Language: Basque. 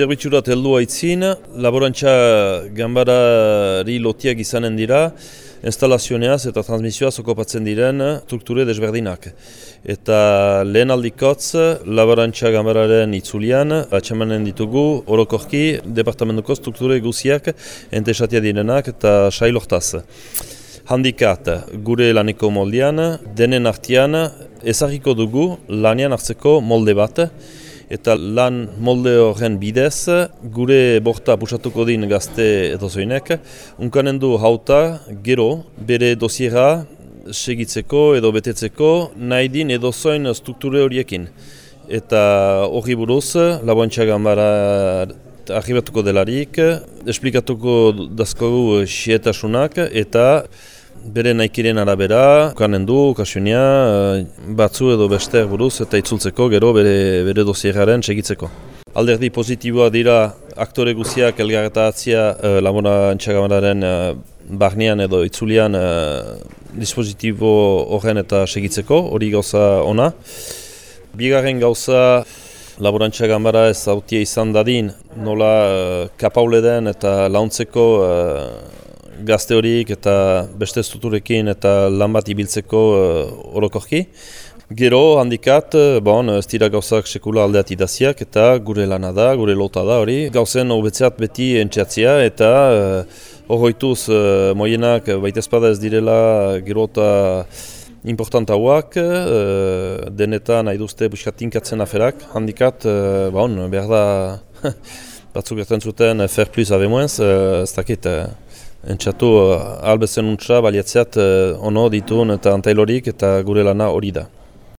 Zerbitzurat heldu haitzin, laborantza gambarari lotiak izanen dira, instalazioneaz eta transmisioaz okopatzen diren strukture desberdinak. Eta lehen aldikotz, laborantza gambararen itzulian, atxamanen ditugu, orokorki, departamentuko strukture guziak, entesatia direnak eta sailortaz. Handikat, gure laneko moldean, denen artian, ezagiko dugu lanian hartzeko molde bat, eta lan molde horren bidez, gure borta pusatuko din gazte edo zoinek, unkanen du hauta, gero, bere dosiera segitzeko edo betetzeko, nahi din edo zoin strukture horiekin. Eta hori buruz, laboantxa gambara arribatuko delarik, esplikatuko dazkogu xietasunak eta bere naikiren arabera, kanen du, kasunia, eh, batzu edo beste buruz eta itzultzeko gero bere, bere dosieraren segitzeko. Alderdi positiboa dira aktore guziak elgarretatzia uh, labora antxagamararen uh, barnean edo itzulian uh, dispositibo horren eta segitzeko, hori gauza ona. Bigarren gauza laborantza gambara ez autia izan dadin, nola uh, kapaule den eta launtzeko gazte horiek eta beste estuturekin eta lan bat ibiltzeko uh, orokorki. Gero handikat, eh, bon, ez dira gauzak sekula aldeat idaziak eta gure lana da, gure lota da hori. Gauzen hobetzeat beti entxeatzia eta uh, uh, moienak baita espada ez direla gero eta important hauak, uh, denetan nahi duzte buskat tinkatzen aferak. Handikat, uh, bon, behar da batzuk erten zuten fer plus avemoenz, uh, ez dakit, uh, albezen untsa, baliatzeat, uh, ono ditun eta antailorik eta gure lana hori da.